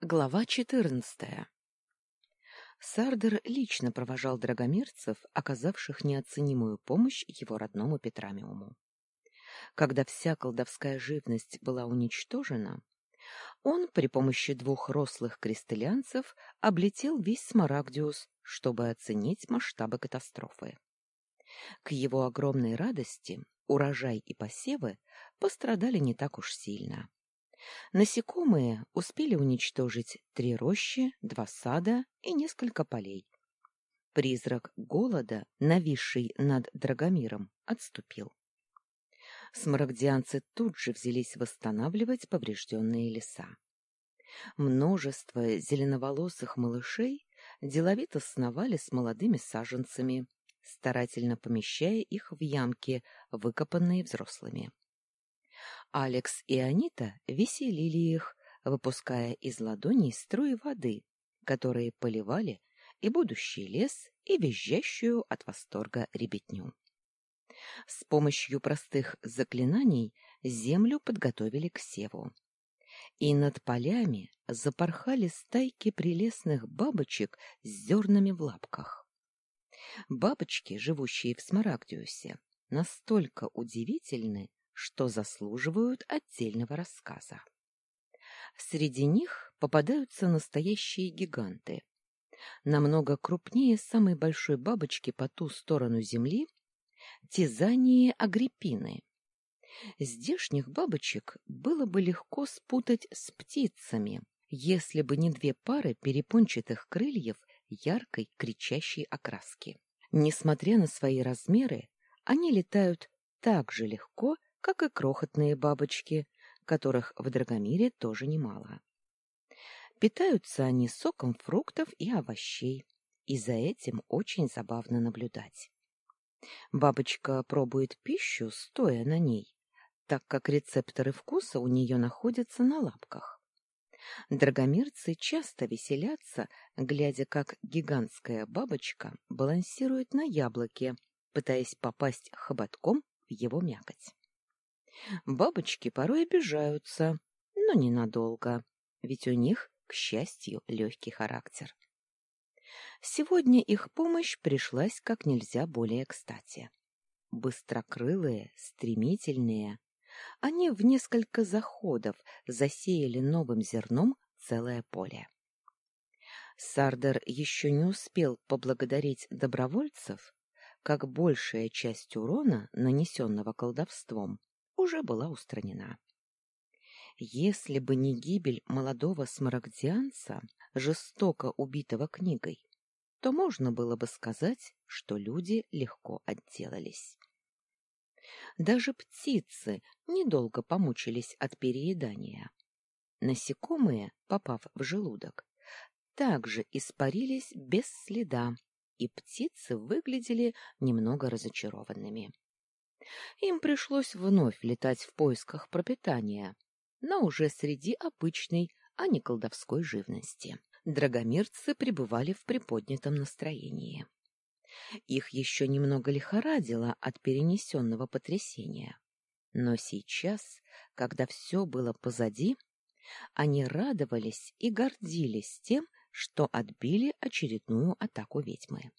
Глава четырнадцатая Сардер лично провожал драгомирцев, оказавших неоценимую помощь его родному Петрамиуму. Когда вся колдовская живность была уничтожена, он при помощи двух рослых крестылянцев облетел весь Смарагдиус, чтобы оценить масштабы катастрофы. К его огромной радости урожай и посевы пострадали не так уж сильно. Насекомые успели уничтожить три рощи, два сада и несколько полей. Призрак голода, нависший над Драгомиром, отступил. Смарагдианцы тут же взялись восстанавливать поврежденные леса. Множество зеленоволосых малышей деловито сновали с молодыми саженцами, старательно помещая их в ямки, выкопанные взрослыми. Алекс и Анита веселили их, выпуская из ладоней струи воды, которые поливали и будущий лес, и визжащую от восторга ребятню. С помощью простых заклинаний землю подготовили к севу. И над полями запорхали стайки прелестных бабочек с зернами в лапках. Бабочки, живущие в Смарагдиусе, настолько удивительны, что заслуживают отдельного рассказа. Среди них попадаются настоящие гиганты. Намного крупнее самой большой бабочки по ту сторону земли — тизании агриппины. Здешних бабочек было бы легко спутать с птицами, если бы не две пары перепончатых крыльев яркой кричащей окраски. Несмотря на свои размеры, они летают так же легко, как и крохотные бабочки, которых в Драгомире тоже немало. Питаются они соком фруктов и овощей, и за этим очень забавно наблюдать. Бабочка пробует пищу, стоя на ней, так как рецепторы вкуса у нее находятся на лапках. Драгомирцы часто веселятся, глядя, как гигантская бабочка балансирует на яблоке, пытаясь попасть хоботком в его мякоть. Бабочки порой обижаются, но ненадолго, ведь у них, к счастью, легкий характер. Сегодня их помощь пришлась как нельзя более кстати. Быстрокрылые, стремительные, они в несколько заходов засеяли новым зерном целое поле. Сардер еще не успел поблагодарить добровольцев, как большая часть урона, нанесенного колдовством, уже была устранена. Если бы не гибель молодого смарагдианца, жестоко убитого книгой, то можно было бы сказать, что люди легко отделались. Даже птицы недолго помучились от переедания. Насекомые, попав в желудок, также испарились без следа, и птицы выглядели немного разочарованными. Им пришлось вновь летать в поисках пропитания, но уже среди обычной, а не колдовской живности. Драгомирцы пребывали в приподнятом настроении. Их еще немного лихорадило от перенесенного потрясения. Но сейчас, когда все было позади, они радовались и гордились тем, что отбили очередную атаку ведьмы.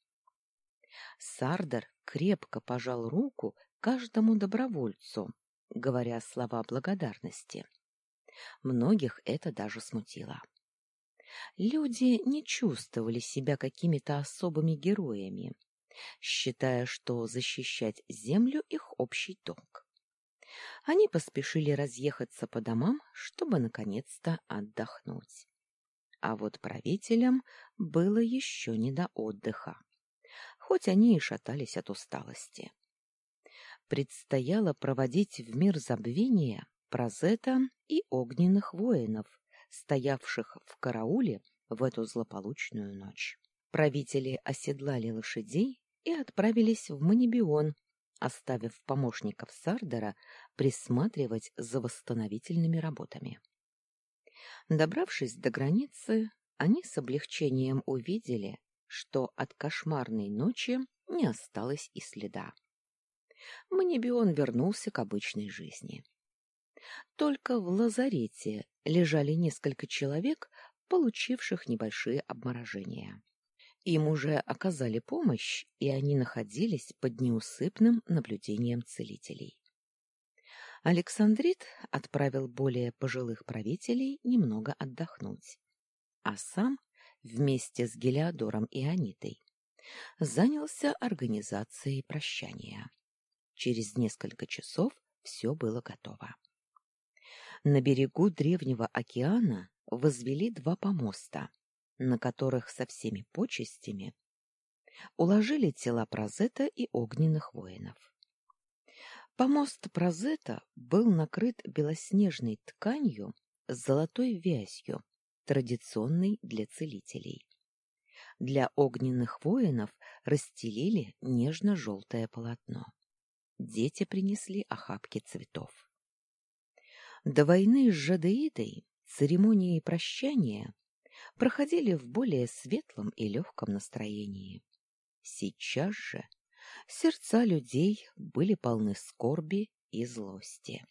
Сардер крепко пожал руку каждому добровольцу, говоря слова благодарности. Многих это даже смутило. Люди не чувствовали себя какими-то особыми героями, считая, что защищать землю — их общий долг. Они поспешили разъехаться по домам, чтобы наконец-то отдохнуть. А вот правителям было еще не до отдыха, хоть они и шатались от усталости предстояло проводить в мир забвения Прозета и огненных воинов, стоявших в карауле в эту злополучную ночь. Правители оседлали лошадей и отправились в Манибион, оставив помощников Сардера присматривать за восстановительными работами. Добравшись до границы, они с облегчением увидели, что от кошмарной ночи не осталось и следа. Манибион вернулся к обычной жизни. Только в лазарете лежали несколько человек, получивших небольшие обморожения. Им уже оказали помощь, и они находились под неусыпным наблюдением целителей. Александрит отправил более пожилых правителей немного отдохнуть, а сам вместе с Гелиодором и Анитой занялся организацией прощания. Через несколько часов все было готово. На берегу древнего океана возвели два помоста, на которых со всеми почестями уложили тела Прозета и огненных воинов. Помост Прозета был накрыт белоснежной тканью с золотой вязью, традиционной для целителей. Для огненных воинов расстелили нежно-желтое полотно. Дети принесли охапки цветов. До войны с Жадеидой церемонии прощания проходили в более светлом и легком настроении. Сейчас же сердца людей были полны скорби и злости.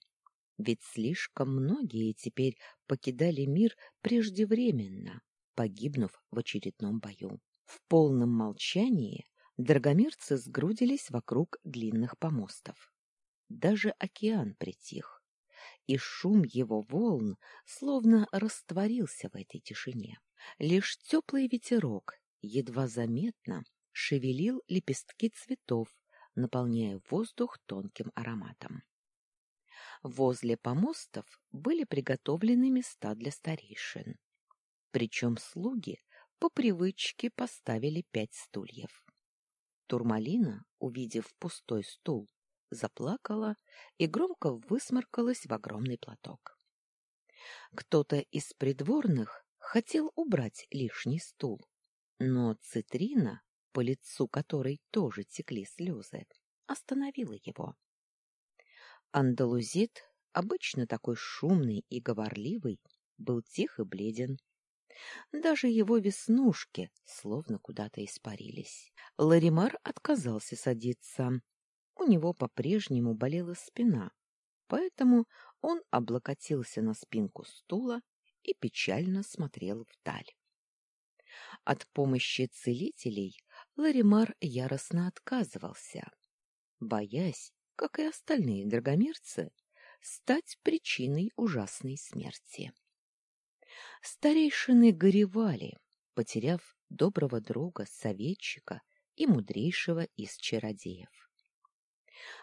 Ведь слишком многие теперь покидали мир преждевременно, погибнув в очередном бою. В полном молчании драгомирцы сгрудились вокруг длинных помостов. Даже океан притих, и шум его волн словно растворился в этой тишине. Лишь теплый ветерок, едва заметно, шевелил лепестки цветов, наполняя воздух тонким ароматом. Возле помостов были приготовлены места для старейшин. Причем слуги по привычке поставили пять стульев. Турмалина, увидев пустой стул, заплакала и громко высморкалась в огромный платок. Кто-то из придворных хотел убрать лишний стул, но Цитрина, по лицу которой тоже текли слезы, остановила его. Андалузит, обычно такой шумный и говорливый, был тих и бледен. Даже его веснушки словно куда-то испарились. Ларимар отказался садиться. У него по-прежнему болела спина, поэтому он облокотился на спинку стула и печально смотрел вдаль. От помощи целителей Ларимар яростно отказывался, боясь, как и остальные драгомирцы, стать причиной ужасной смерти. Старейшины горевали, потеряв доброго друга, советчика и мудрейшего из чародеев.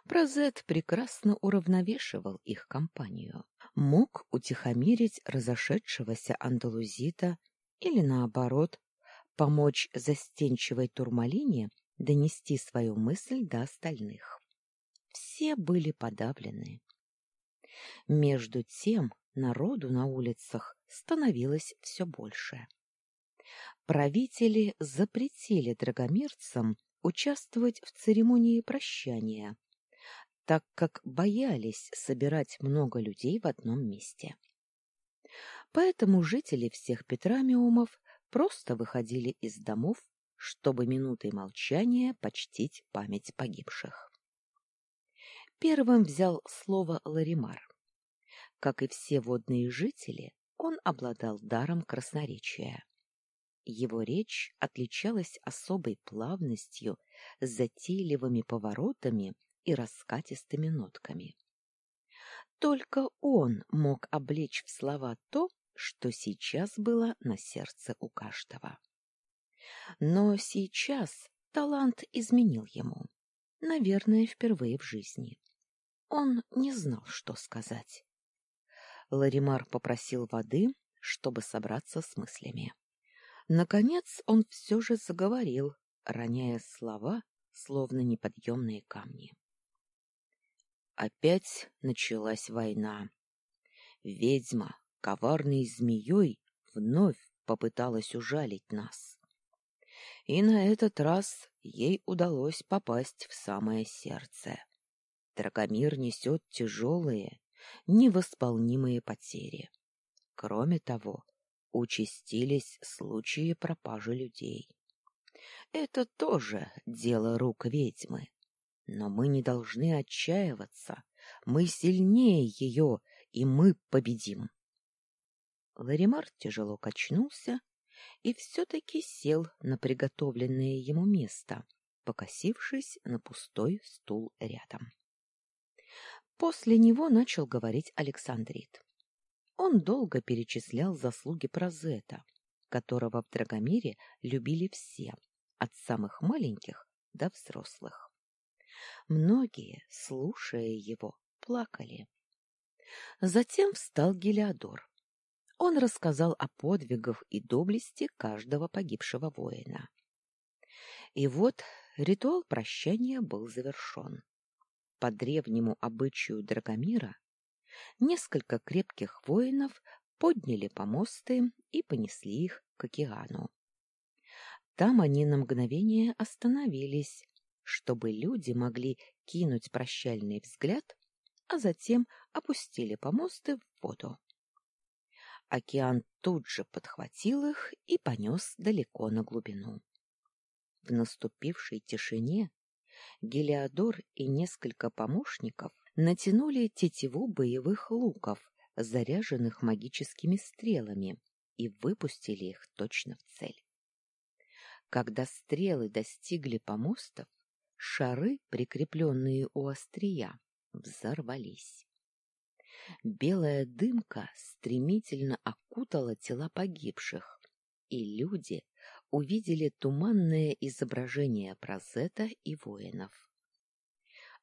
Прозет прекрасно уравновешивал их компанию, мог утихомирить разошедшегося андалузита или, наоборот, помочь застенчивой турмалине донести свою мысль до остальных все были подавлены. Между тем народу на улицах становилось все больше. Правители запретили драгомирцам участвовать в церемонии прощания, так как боялись собирать много людей в одном месте. Поэтому жители всех Петрамиумов просто выходили из домов, чтобы минутой молчания почтить память погибших. Первым взял слово Ларимар. Как и все водные жители, он обладал даром красноречия. Его речь отличалась особой плавностью, затейливыми поворотами и раскатистыми нотками. Только он мог облечь в слова то, что сейчас было на сердце у каждого. Но сейчас талант изменил ему, наверное, впервые в жизни. Он не знал, что сказать. Ларимар попросил воды, чтобы собраться с мыслями. Наконец он все же заговорил, роняя слова, словно неподъемные камни. Опять началась война. Ведьма, коварной змеей, вновь попыталась ужалить нас. И на этот раз ей удалось попасть в самое сердце. Драгомир несет тяжелые, невосполнимые потери. Кроме того, участились случаи пропажи людей. Это тоже дело рук ведьмы. Но мы не должны отчаиваться. Мы сильнее ее, и мы победим. Ларимар тяжело качнулся и все-таки сел на приготовленное ему место, покосившись на пустой стул рядом. После него начал говорить Александрит. Он долго перечислял заслуги Прозета, которого в Драгомире любили все, от самых маленьких до взрослых. Многие, слушая его, плакали. Затем встал Гелиодор. Он рассказал о подвигах и доблести каждого погибшего воина. И вот ритуал прощания был завершен. По древнему обычаю Драгомира несколько крепких воинов подняли помосты и понесли их к океану. Там они на мгновение остановились, чтобы люди могли кинуть прощальный взгляд, а затем опустили помосты в воду. Океан тут же подхватил их и понес далеко на глубину. В наступившей тишине Гелиодор и несколько помощников натянули тетиву боевых луков, заряженных магическими стрелами, и выпустили их точно в цель. Когда стрелы достигли помостов, шары, прикрепленные у острия, взорвались. Белая дымка стремительно окутала тела погибших, и люди увидели туманное изображение Прозета и воинов.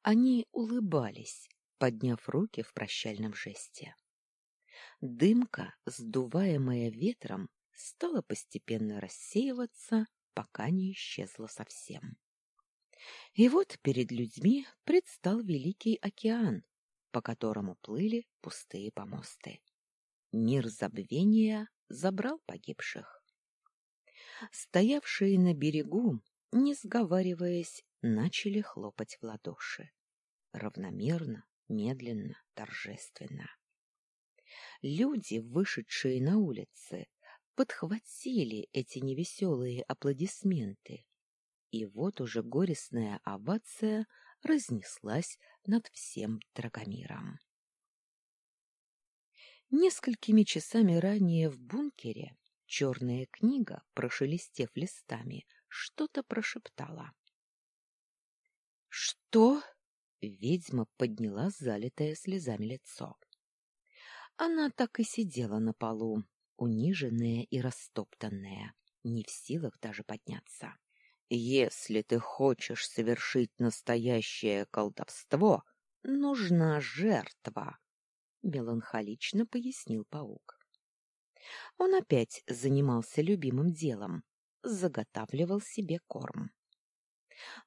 Они улыбались, подняв руки в прощальном жесте. Дымка, сдуваемая ветром, стала постепенно рассеиваться, пока не исчезла совсем. И вот перед людьми предстал великий океан, по которому плыли пустые помосты. Мир забвения забрал погибших. Стоявшие на берегу, не сговариваясь, начали хлопать в ладоши. Равномерно, медленно, торжественно. Люди, вышедшие на улицы, подхватили эти невеселые аплодисменты. И вот уже горестная овация разнеслась над всем Драгомиром. Несколькими часами ранее в бункере черная книга, прошелестев листами, что-то прошептала. «Что?» — ведьма подняла залитое слезами лицо. Она так и сидела на полу, униженная и растоптанная, не в силах даже подняться. Если ты хочешь совершить настоящее колдовство, нужна жертва, меланхолично пояснил паук. Он опять занимался любимым делом, заготавливал себе корм.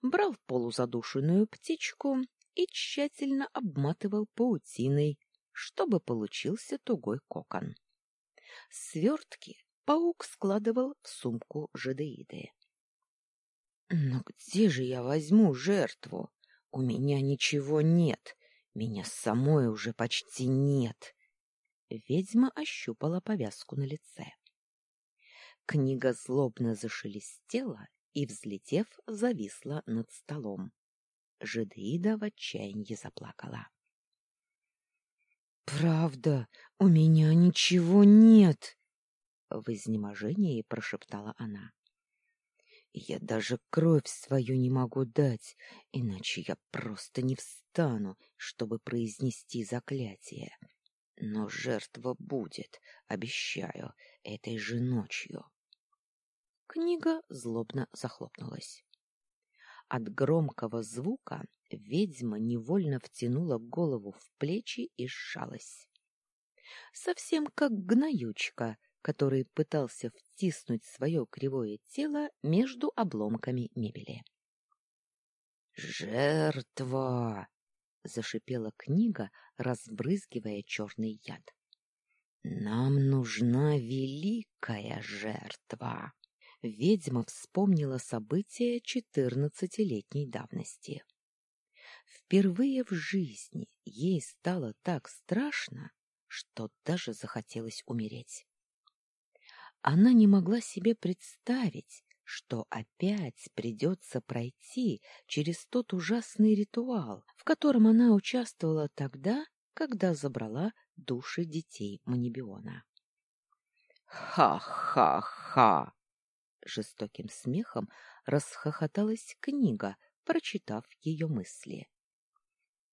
Брал полузадушенную птичку и тщательно обматывал паутиной, чтобы получился тугой кокон. Свертки паук складывал в сумку жадеиды. Но где же я возьму жертву? У меня ничего нет. Меня самой уже почти нет. Ведьма ощупала повязку на лице. Книга злобно зашелестела и, взлетев, зависла над столом. Жидеида в отчаянии заплакала. «Правда, у меня ничего нет!» В изнеможении прошептала она. Я даже кровь свою не могу дать, иначе я просто не встану, чтобы произнести заклятие. Но жертва будет, обещаю, этой же ночью. Книга злобно захлопнулась. От громкого звука ведьма невольно втянула голову в плечи и сжалась. Совсем как гноючка, который пытался втиснуть свое кривое тело между обломками мебели. «Жертва!» — зашипела книга, разбрызгивая черный яд. «Нам нужна великая жертва!» Ведьма вспомнила события четырнадцатилетней давности. Впервые в жизни ей стало так страшно, что даже захотелось умереть. Она не могла себе представить, что опять придется пройти через тот ужасный ритуал, в котором она участвовала тогда, когда забрала души детей Манибиона. Ха-ха-ха! Жестоким смехом расхохоталась книга, прочитав ее мысли.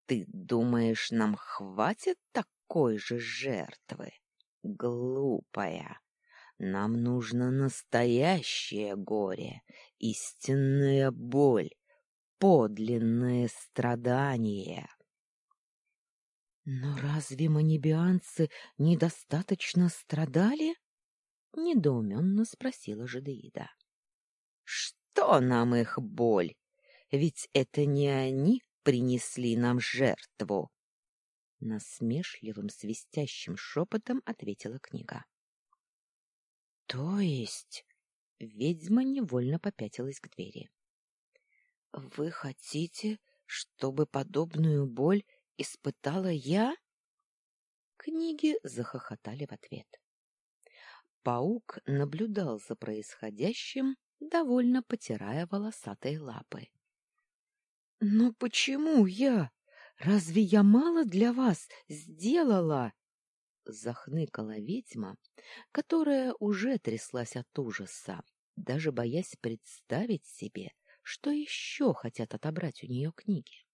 Ты думаешь, нам хватит такой же жертвы? Глупая. Нам нужно настоящее горе, истинная боль, подлинное страдание. Но разве манибианцы недостаточно страдали? недоуменно спросила Жадеида. Что нам их боль? Ведь это не они принесли нам жертву. Насмешливым свистящим шепотом ответила книга. То есть ведьма невольно попятилась к двери. Вы хотите, чтобы подобную боль испытала я? Книги захохотали в ответ. Паук наблюдал за происходящим, довольно потирая волосатые лапы. Но почему я? Разве я мало для вас сделала? Захныкала ведьма, которая уже тряслась от ужаса, даже боясь представить себе, что еще хотят отобрать у нее книги.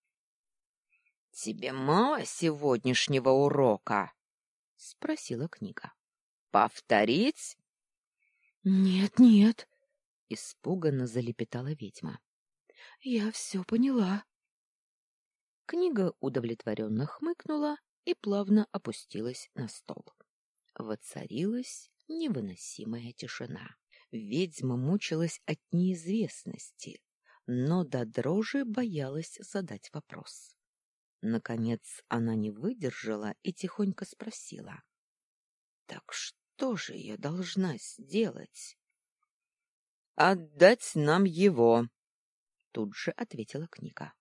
Тебе мало сегодняшнего урока? спросила книга. Повторить? Нет, нет, испуганно залепетала ведьма. Я все поняла. Книга удовлетворенно хмыкнула и плавно опустилась на стол. Воцарилась невыносимая тишина. Ведьма мучилась от неизвестности, но до дрожи боялась задать вопрос. Наконец она не выдержала и тихонько спросила: "Так что же я должна сделать?" "Отдать нам его", тут же ответила книга.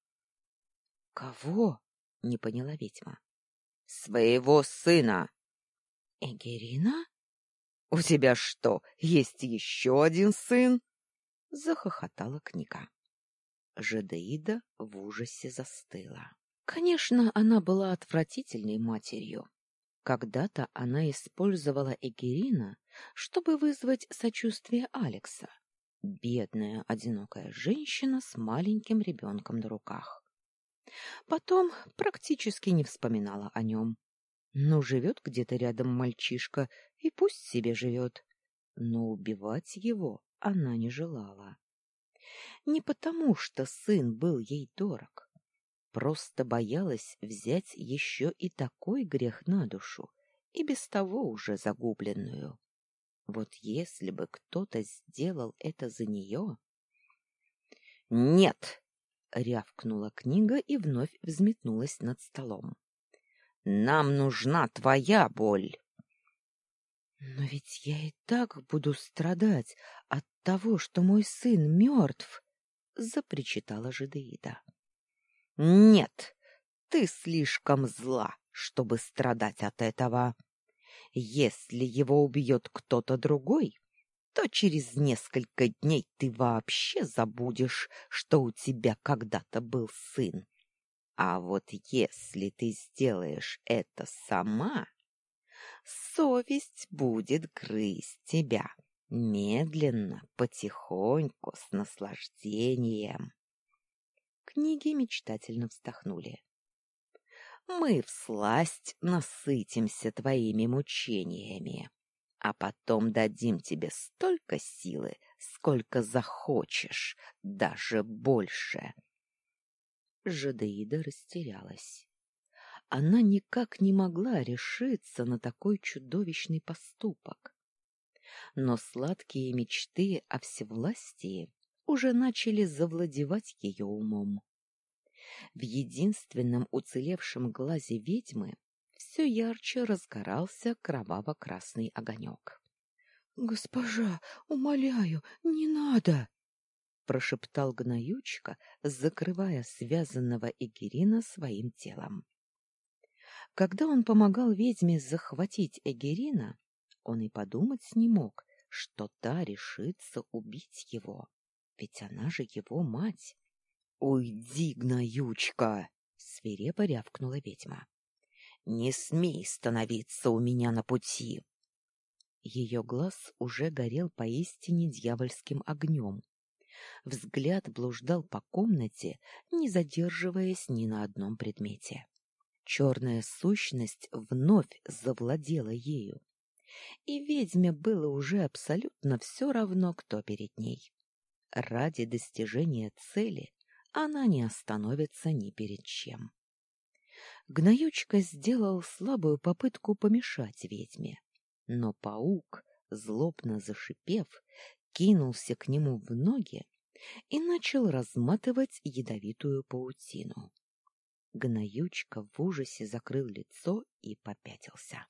"Кого?" не поняла ведьма. "Своего сына". "Эгерина? У тебя что, есть еще один сын?" захохотала книга. Жадеида в ужасе застыла. Конечно, она была отвратительной матерью. Когда-то она использовала Эгерина, чтобы вызвать сочувствие Алекса. Бедная, одинокая женщина с маленьким ребенком на руках. Потом практически не вспоминала о нем. Ну, живет где-то рядом мальчишка, и пусть себе живет. Но убивать его она не желала. Не потому, что сын был ей дорог просто боялась взять еще и такой грех на душу, и без того уже загубленную. Вот если бы кто-то сделал это за нее... — Нет! — рявкнула книга и вновь взметнулась над столом. — Нам нужна твоя боль! — Но ведь я и так буду страдать от того, что мой сын мертв! — запричитала Жидеида. Нет, ты слишком зла, чтобы страдать от этого. Если его убьет кто-то другой, то через несколько дней ты вообще забудешь, что у тебя когда-то был сын. А вот если ты сделаешь это сама, совесть будет грызть тебя медленно, потихоньку, с наслаждением. Книги мечтательно вздохнули. Мы всласть насытимся твоими мучениями, а потом дадим тебе столько силы, сколько захочешь, даже больше. Жадеида растерялась. Она никак не могла решиться на такой чудовищный поступок. Но сладкие мечты о всевластии уже начали завладевать ее умом. В единственном уцелевшем глазе ведьмы все ярче разгорался кроваво-красный огонек. — Госпожа, умоляю, не надо! — прошептал гноючка, закрывая связанного Эгерина своим телом. Когда он помогал ведьме захватить Эгерина, он и подумать не мог, что та решится убить его. Ведь она же его мать. Уйди, гноючка, свирепо рявкнула ведьма. Не смей становиться у меня на пути. Ее глаз уже горел поистине дьявольским огнем. Взгляд блуждал по комнате, не задерживаясь ни на одном предмете. Черная сущность вновь завладела ею, и ведьме было уже абсолютно все равно, кто перед ней. Ради достижения цели она не остановится ни перед чем. Гноючка сделал слабую попытку помешать ведьме, но паук, злобно зашипев, кинулся к нему в ноги и начал разматывать ядовитую паутину. Гноючка в ужасе закрыл лицо и попятился.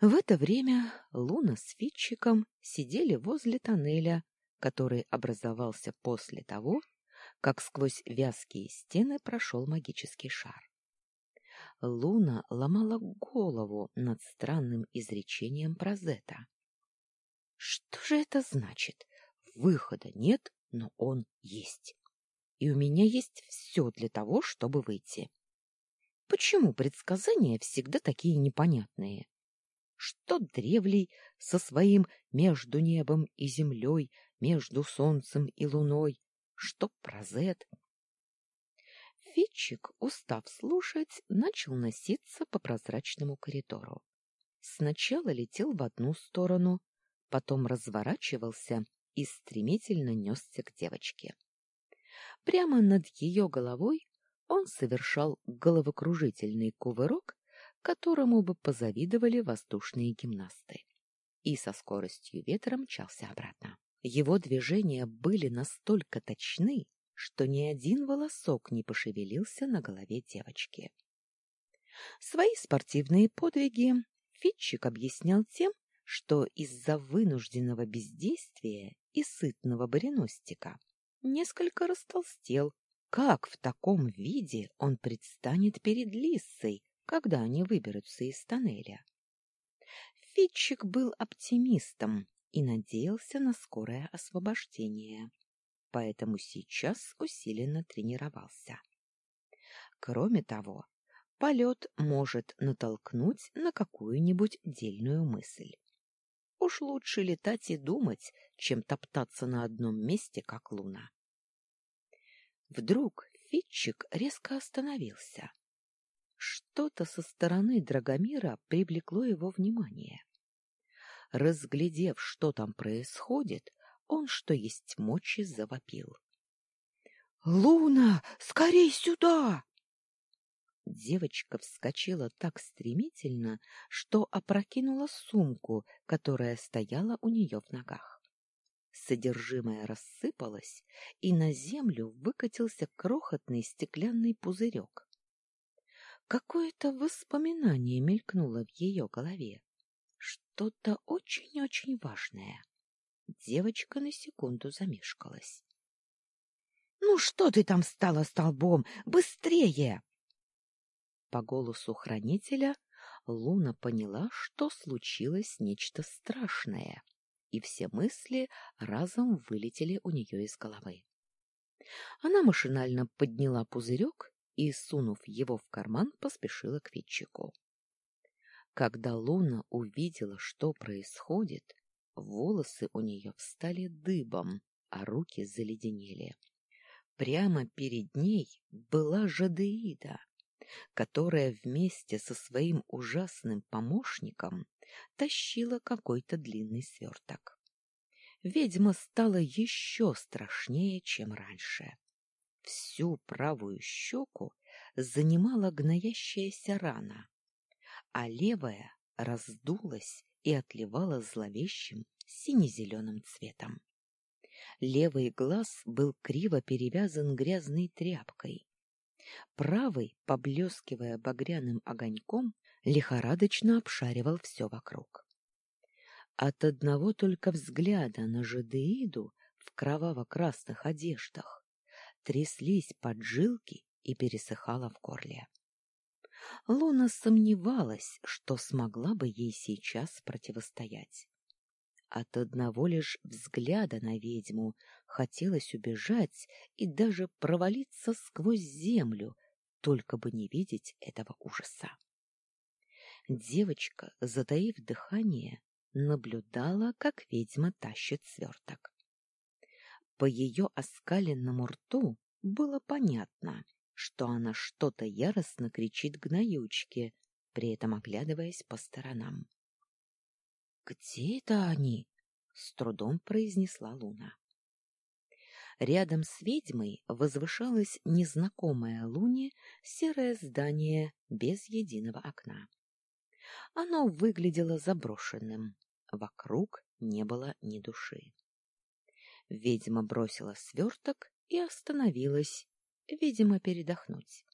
В это время Луна с Фитчиком сидели возле тоннеля, который образовался после того, как сквозь вязкие стены прошел магический шар. Луна ломала голову над странным изречением Прозета. Что же это значит? Выхода нет, но он есть. И у меня есть все для того, чтобы выйти. Почему предсказания всегда такие непонятные? Что древлей со своим между небом и землей, между солнцем и луной, что прозет. Фитчик, устав слушать, начал носиться по прозрачному коридору. Сначала летел в одну сторону, потом разворачивался и стремительно несся к девочке. Прямо над ее головой он совершал головокружительный кувырок, которому бы позавидовали воздушные гимнасты, и со скоростью ветра мчался обратно. Его движения были настолько точны, что ни один волосок не пошевелился на голове девочки. Свои спортивные подвиги Фитчик объяснял тем, что из-за вынужденного бездействия и сытного бариностика несколько растолстел. Как в таком виде он предстанет перед Лиссой, когда они выберутся из тоннеля? Фитчик был оптимистом и надеялся на скорое освобождение, поэтому сейчас усиленно тренировался. Кроме того, полет может натолкнуть на какую-нибудь дельную мысль. Уж лучше летать и думать, чем топтаться на одном месте, как луна. Вдруг Фитчик резко остановился. Что-то со стороны Драгомира привлекло его внимание. Разглядев, что там происходит, он, что есть мочи, завопил. — Луна, скорей сюда! Девочка вскочила так стремительно, что опрокинула сумку, которая стояла у нее в ногах. Содержимое рассыпалось, и на землю выкатился крохотный стеклянный пузырек. Какое-то воспоминание мелькнуло в ее голове. Что-то очень-очень важное. Девочка на секунду замешкалась. — Ну что ты там стала столбом? Быстрее! По голосу хранителя Луна поняла, что случилось нечто страшное, и все мысли разом вылетели у нее из головы. Она машинально подняла пузырек и, сунув его в карман, поспешила к Витчику. Когда Луна увидела, что происходит, волосы у нее встали дыбом, а руки заледенели. Прямо перед ней была Жадеида, которая вместе со своим ужасным помощником тащила какой-то длинный сверток. Ведьма стала еще страшнее, чем раньше. Всю правую щеку занимала гноящаяся рана, а левая раздулась и отливала зловещим сине-зеленым цветом. Левый глаз был криво перевязан грязной тряпкой. Правый, поблескивая багряным огоньком, лихорадочно обшаривал все вокруг. От одного только взгляда на жадеиду в кроваво-красных одеждах тряслись поджилки и пересыхала в горле. Луна сомневалась, что смогла бы ей сейчас противостоять. От одного лишь взгляда на ведьму хотелось убежать и даже провалиться сквозь землю, только бы не видеть этого ужаса. Девочка, затаив дыхание, наблюдала, как ведьма тащит сверток. По ее оскаленному рту было понятно, что она что-то яростно кричит гноючке, при этом оглядываясь по сторонам. «Где это они?» — с трудом произнесла Луна. Рядом с ведьмой возвышалось незнакомое Луне серое здание без единого окна. Оно выглядело заброшенным. Вокруг не было ни души. Ведьма бросила сверток и остановилась, видимо, передохнуть.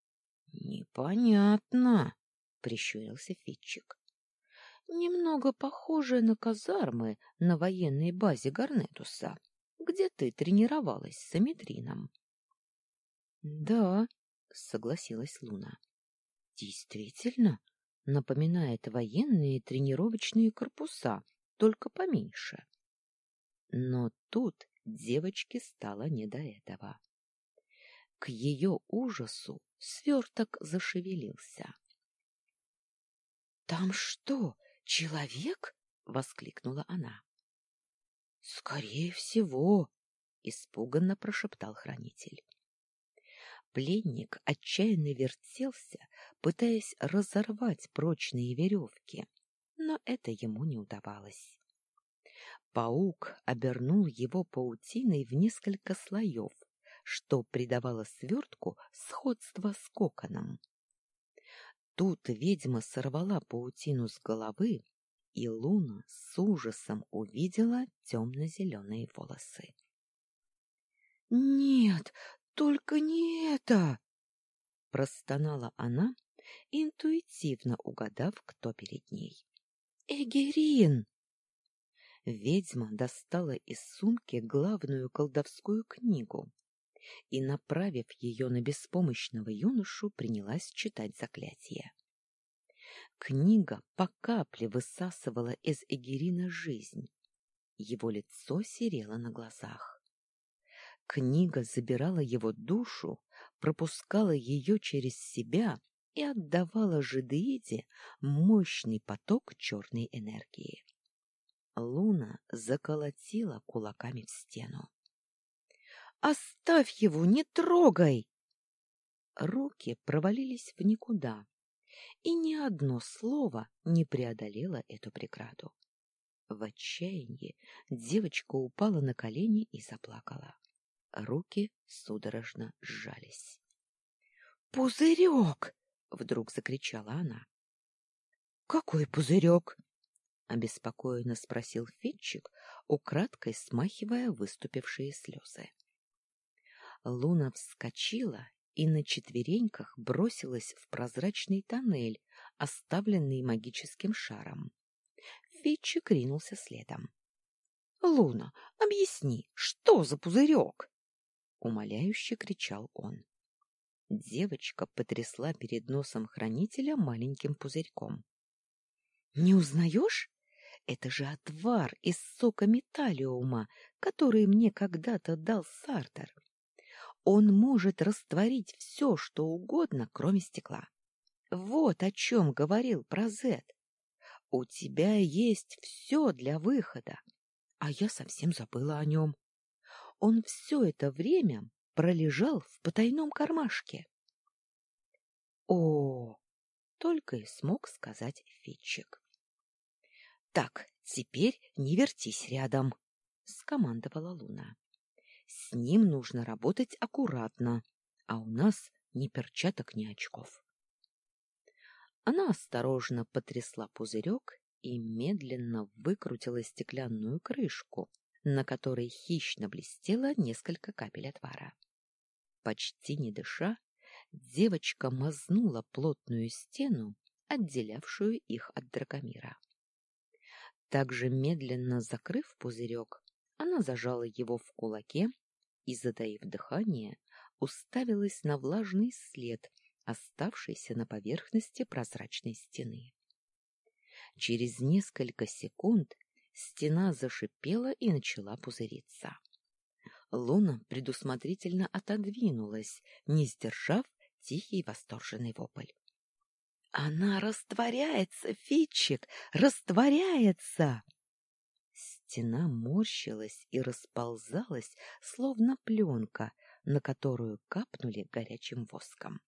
— Непонятно, — прищурился Фитчик. — Немного похоже на казармы на военной базе Гарнетуса, где ты тренировалась с Аметрином. — Да, — согласилась Луна. — Действительно, напоминает военные тренировочные корпуса, только поменьше. Но тут девочке стало не до этого. К ее ужасу сверток зашевелился. — Там что, человек? — воскликнула она. — Скорее всего, — испуганно прошептал хранитель. Пленник отчаянно вертелся, пытаясь разорвать прочные веревки, но это ему не удавалось. Паук обернул его паутиной в несколько слоев, что придавало свертку сходство с коконом. Тут ведьма сорвала паутину с головы, и Луна с ужасом увидела темно-зеленые волосы. — Нет, только не это! — простонала она, интуитивно угадав, кто перед ней. — Эгерин! Ведьма достала из сумки главную колдовскую книгу и, направив ее на беспомощного юношу, принялась читать заклятие. Книга по капле высасывала из Эгерина жизнь. Его лицо серело на глазах. Книга забирала его душу, пропускала ее через себя и отдавала Жидеиде мощный поток черной энергии. Луна заколотила кулаками в стену. «Оставь его, не трогай!» Руки провалились в никуда, и ни одно слово не преодолело эту преграду. В отчаянии девочка упала на колени и заплакала. Руки судорожно сжались. «Пузырек!» — вдруг закричала она. «Какой пузырек?» — обеспокоенно спросил Фитчик, украдкой смахивая выступившие слезы. Луна вскочила и на четвереньках бросилась в прозрачный тоннель, оставленный магическим шаром. Фитчик ринулся следом. — Луна, объясни, что за пузырек? — умоляюще кричал он. Девочка потрясла перед носом хранителя маленьким пузырьком. — Не узнаешь? Это же отвар из сока металлиума, который мне когда-то дал Сартер. Он может растворить все, что угодно, кроме стекла. Вот о чем говорил Прозет. У тебя есть все для выхода, а я совсем забыла о нем он все это время пролежал в потайном кармашке. О, только и смог сказать Фитчик. Так, теперь не вертись рядом, скомандовала Луна. С ним нужно работать аккуратно, а у нас ни перчаток, ни очков. Она осторожно потрясла пузырек и медленно выкрутила стеклянную крышку, на которой хищно блестело несколько капель отвара. Почти не дыша, девочка мазнула плотную стену, отделявшую их от Драгомира. Также медленно закрыв пузырек, она зажала его в кулаке и, затаив дыхание, уставилась на влажный след, оставшийся на поверхности прозрачной стены. Через несколько секунд Стена зашипела и начала пузыриться. Луна предусмотрительно отодвинулась, не сдержав тихий восторженный вопль. Она растворяется, Фитчик, растворяется! Стена морщилась и расползалась, словно пленка, на которую капнули горячим воском.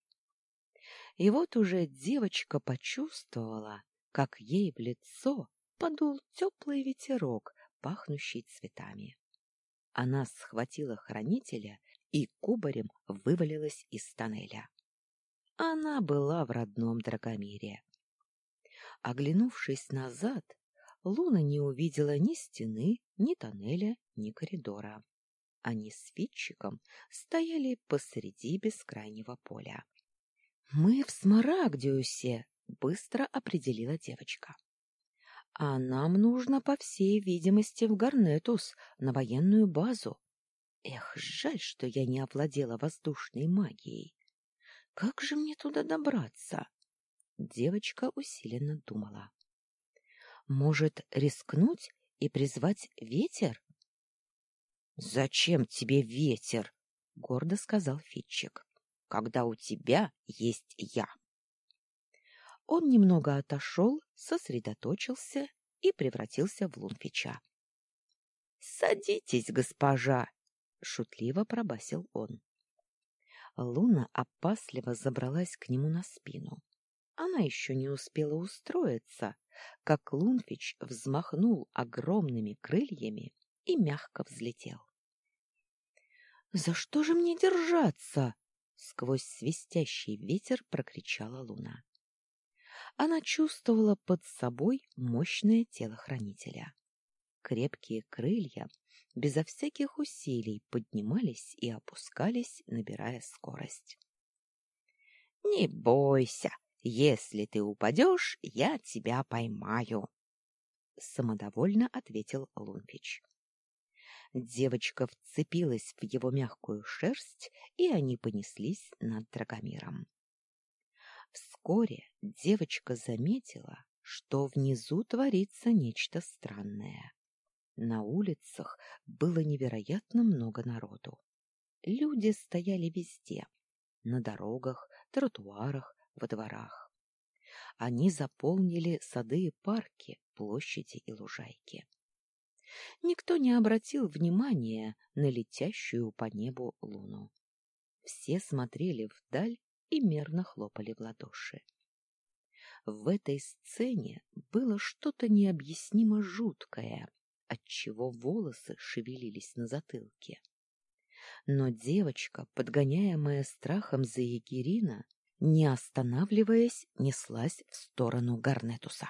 И вот уже девочка почувствовала, как ей в лицо подул теплый ветерок, пахнущий цветами. Она схватила хранителя и кубарем вывалилась из тоннеля. Она была в родном Драгомире. Оглянувшись назад, Луна не увидела ни стены, ни тоннеля, ни коридора. Они с Фитчиком стояли посреди бескрайнего поля. «Мы в Смарагдиусе», — быстро определила девочка. «А нам нужно, по всей видимости, в Гарнетус, на военную базу. Эх, жаль, что я не овладела воздушной магией. Как же мне туда добраться?» Девочка усиленно думала. «Может, рискнуть и призвать ветер?» «Зачем тебе ветер?» — гордо сказал Фитчик когда у тебя есть я. Он немного отошел, сосредоточился и превратился в Лунфича. — Садитесь, госпожа! — шутливо пробасил он. Луна опасливо забралась к нему на спину. Она еще не успела устроиться, как Лунфич взмахнул огромными крыльями и мягко взлетел. — За что же мне держаться? Сквозь свистящий ветер прокричала луна. Она чувствовала под собой мощное тело хранителя. Крепкие крылья безо всяких усилий поднимались и опускались, набирая скорость. — Не бойся, если ты упадешь, я тебя поймаю, — самодовольно ответил Лунвич. Девочка вцепилась в его мягкую шерсть, и они понеслись над Драгомиром. Вскоре девочка заметила, что внизу творится нечто странное. На улицах было невероятно много народу. Люди стояли везде — на дорогах, тротуарах, во дворах. Они заполнили сады и парки, площади и лужайки. Никто не обратил внимания на летящую по небу луну. Все смотрели вдаль и мерно хлопали в ладоши. В этой сцене было что-то необъяснимо жуткое, отчего волосы шевелились на затылке. Но девочка, подгоняемая страхом за Егерина, не останавливаясь, неслась в сторону Гарнетуса.